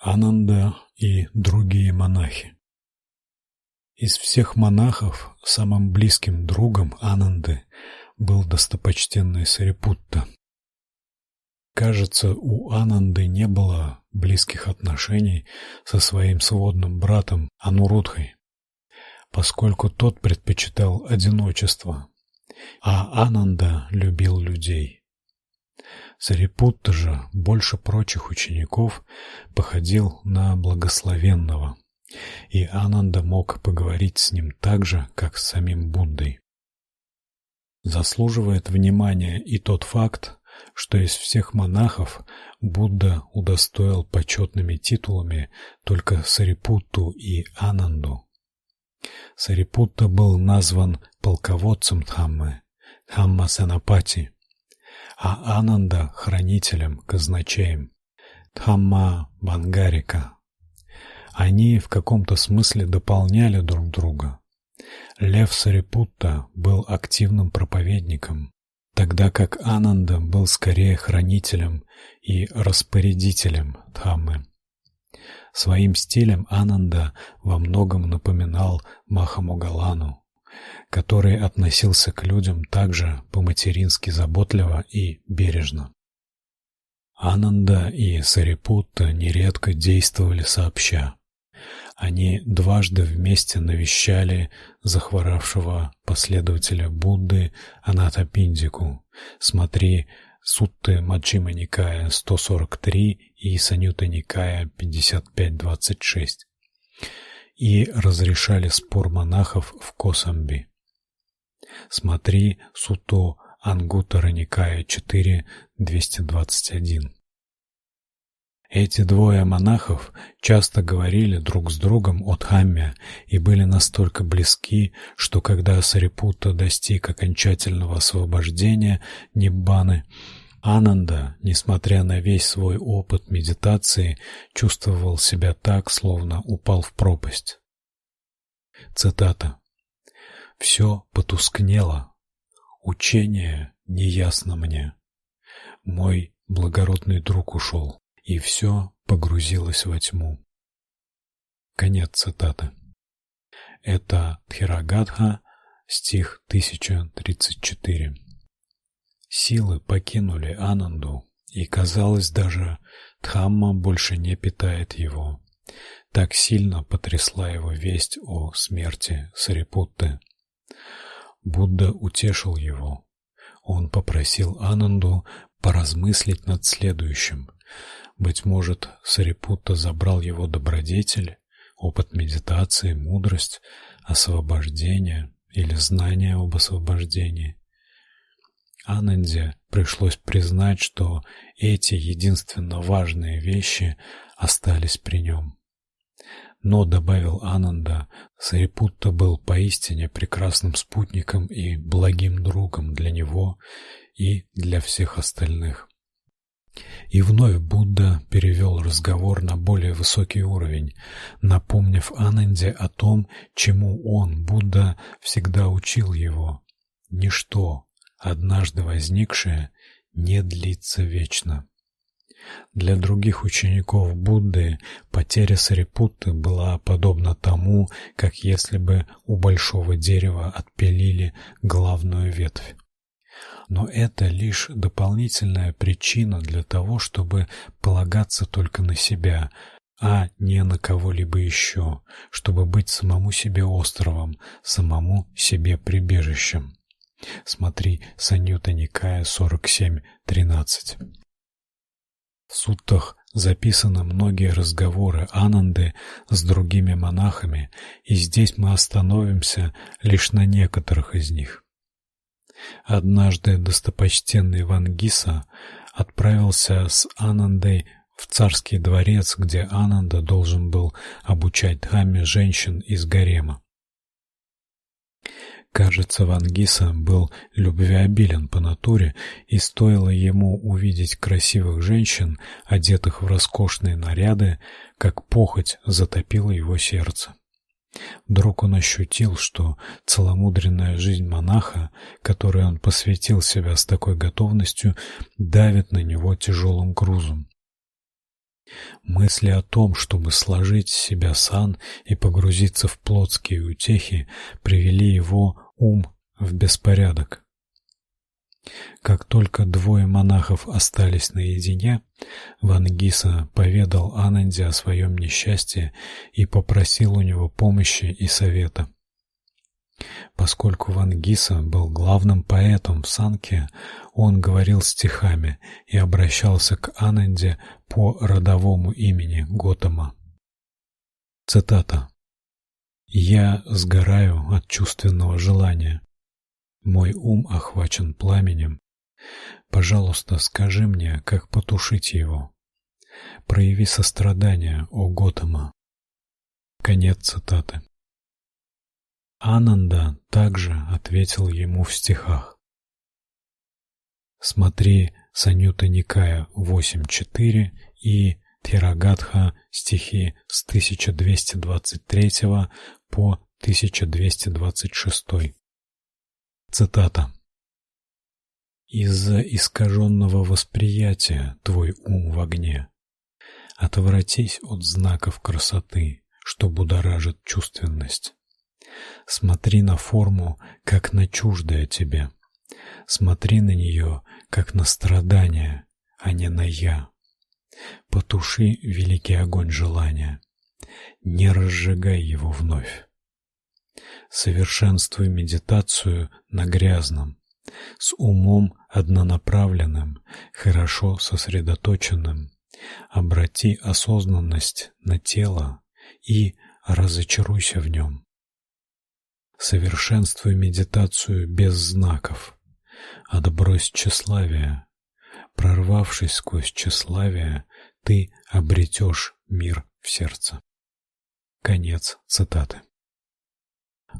Ананда и другие монахи. Из всех монахов самым близким другом Ананды был достопочтенный Сарипутта. Кажется, у Ананды не было близких отношений со своим сводным братом Анурудхой, поскольку тот предпочитал одиночество, а Ананда любил людей. Сарипутта же больше прочих учеников походил на благословенного, и Ананда мог поговорить с ним так же, как с самим Буддой. Заслуживает внимания и тот факт, что из всех монахов Будда удостоил почетными титулами только Сарипутту и Ананду. Сарипутта был назван полководцем Дхаммы, Дхамма-санапати, а Ананда хранителем, казначеем. Дхамма Бангарика. Они в каком-то смысле дополняли друг друга. Лев Сарипутта был активным проповедником, тогда как Ананда был скорее хранителем и распорядителем Дхаммы. Своим стилем Ананда во многом напоминал Махамогалану, который относился к людям также по-матерински заботливо и бережно. Ананда и Сарипутта нередко действовали сообща. Они дважды вместе навещали захворавшего последователя Будды Анатапиндику. Смотри Сутты Маджхима Никая 143 и Санюта Никая 5526 и разрешали спор монахов в Косамби. Смотри Суто Ангуттара Никая 4.221. Эти двое монахов часто говорили друг с другом о Дхамме и были настолько близки, что когда Сарипутта достиг окончательного освобождения ниббаны, Ананда, несмотря на весь свой опыт медитации, чувствовал себя так, словно упал в пропасть. Цитата. Все потускнело. Учение неясно мне. Мой благородный друг ушел, и все погрузилось во тьму. Конец цитаты. Это Тхирагадха, стих 1034. Силы покинули Ананду, и казалось даже, Дхамма больше не питает его. Так сильно потрясла его весть о смерти Сарипутты. Будда утешил его. Он попросил Ананду поразмыслить над следующим. Быть может, Сарипутта забрал его добродетель, опыт медитации, мудрость, освобождение или знание об освобождении. Ананде пришлось признать, что эти единственно важные вещи остались при нем. Но добавил Ананда, Сарипутта был поистине прекрасным спутником и благим другом для него и для всех остальных. И вновь Будда перевел разговор на более высокий уровень, напомнив Ананде о том, чему он, Будда, всегда учил его: ничто, однажды возникшее, не длится вечно. Для других учеников Будды потеря Сарипутты была подобна тому, как если бы у большого дерева отпилили главную ветвь. Но это лишь дополнительная причина для того, чтобы полагаться только на себя, а не на кого-либо еще, чтобы быть самому себе островом, самому себе прибежищем. Смотри Саньютта Никая 47.13. В суттах записаны многие разговоры Ананды с другими монахами, и здесь мы остановимся лишь на некоторых из них. Однажды достопочтенный Вангиса отправился с Анандой в царский дворец, где Ананда должен был обучать дхамме женщин из гарема. Кажется, Вангиса был любвеобилен по натуре, и стоило ему увидеть красивых женщин, одетых в роскошные наряды, как похоть затопила его сердце. Вдруг он ощутил, что целомудренная жизнь монаха, которой он посвятил себя с такой готовностью, давит на него тяжелым грузом. Мысли о том, чтобы сложить с себя сан и погрузиться в плотские утехи, привели его ум в беспорядок. Как только двое монахов остались наедине, Вангиса поведал Ананде о своем несчастье и попросил у него помощи и совета. Поскольку Вангиса был главным поэтом в Санке, он говорил стихами и обращался к Ананде по родовому имени Готама. Цитата: Я сгораю от чувственного желания. Мой ум охвачен пламенем. Пожалуйста, скажи мне, как потушить его. Прояви сострадание, о Готама. Конец цитаты. Ананда также ответил ему в стихах. Смотри Санюта Никая 8.4 и Тирагатха стихи с 1223 по 1226. Цитата. Из-за искаженного восприятия твой ум в огне. Отвратись от знаков красоты, что будоражит чувственность. Смотри на форму, как на чуждое тебе. Смотри на нее, как на страдание, а не на я. Потуши великий огонь желания. Не разжигай его вновь. Совершенствуй медитацию на грязном, с умом однонаправленным, хорошо сосредоточенным. Обрати осознанность на тело и разочаруйся в нем. Совершенствуй медитацию без знаков. Отбрось тщеславие. Прорвавшись сквозь тщеславие, ты обретешь мир в сердце. Конец цитаты.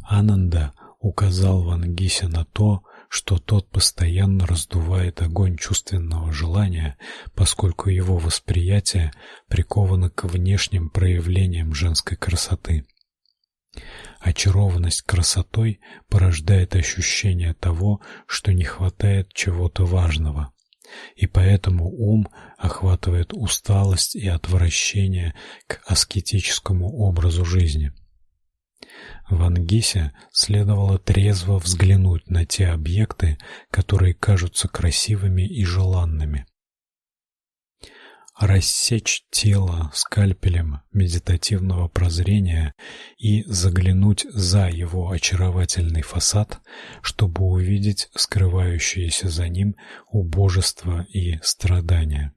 Ананда указал Вангисе на то, что тот постоянно раздувает огонь чувственного желания, поскольку его восприятие приковано к внешним проявлениям женской красоты. Очарованность красотой порождает ощущение того, что не хватает чего-то важного. И поэтому ум охватывает усталость и отвращение к аскетическому образу жизни. Вангисе следовало трезво взглянуть на те объекты, которые кажутся красивыми и желанными рассечь тело скальпелем медитативного прозрения и заглянуть за его очаровательный фасад, чтобы увидеть скрывающееся за ним убожество и страдания.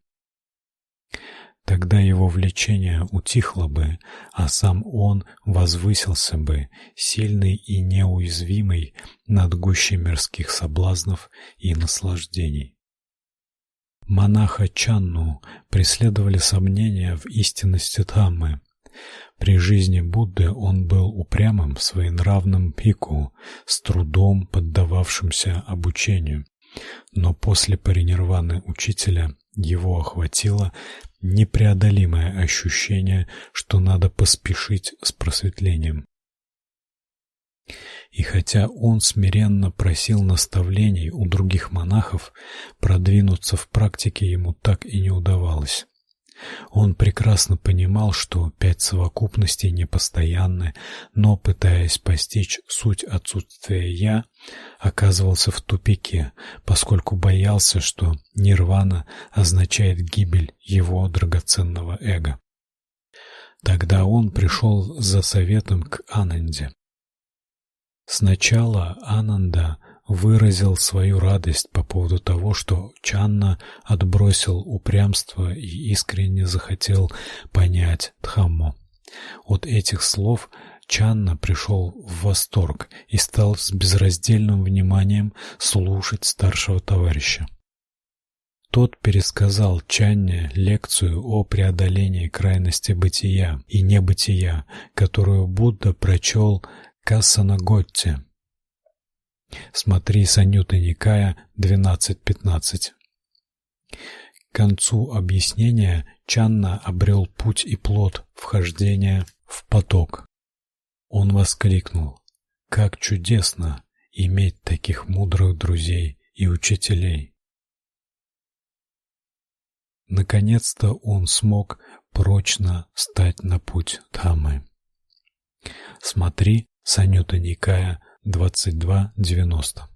Тогда его влечение утихло бы, а сам он возвысился бы, сильный и неуязвимый над гущей мирских соблазнов и наслаждений. Монаха Чанну преследовали сомнения в истинности Дхаммы. При жизни Будды он был упрямым, своенравным пику, с трудом поддававшимся обучению. Но после паринирваны учителя его охватило непреодолимое ощущение, что надо поспешить с просветлением. И хотя он смиренно просил наставлений у других монахов, продвинуться в практике ему так и не удавалось. Он прекрасно понимал, что пять совокупностей непостоянны, но пытаясь постичь суть отсутствия я, оказывался в тупике, поскольку боялся, что нирвана означает гибель его драгоценного эго. Тогда он пришел за советом к Ананде. Сначала Ананда выразил свою радость по поводу того, что Чанна отбросил упрямство и искренне захотел понять Дхамму. От этих слов Чанна пришел в восторг и стал с безраздельным вниманием слушать старшего товарища. Тот пересказал Чанне лекцию о преодолении крайности бытия и небытия, которую Будда прочел Кассанаготте. Смотри Санюта Никая 12.15. К концу объяснения Чанна обрел путь и плод вхождения в поток. Он воскликнул: "Как чудесно иметь таких мудрых друзей и учителей!" Наконец-то он смог прочно стать на путь Дхаммы. Смотри Санюта Никая 2290.